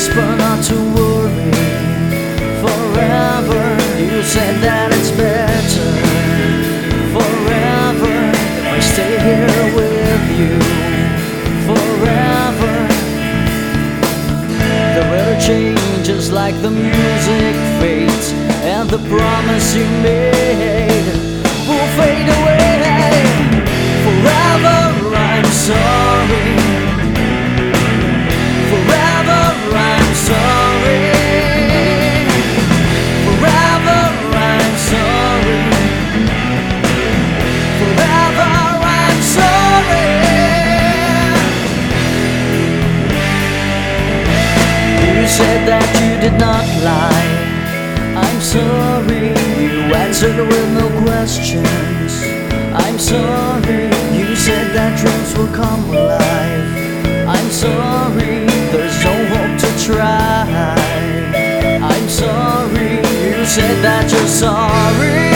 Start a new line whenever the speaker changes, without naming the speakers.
whisper not to worry forever. You said that it's better forever if I stay here with you forever. The weather changes like the music fades, and the promise you made will fade away. Said that you did not lie. I'm sorry. You answered with no questions. I'm sorry. You said that dreams will come alive. I'm sorry. There's no hope to try. I'm sorry. You said that you're sorry.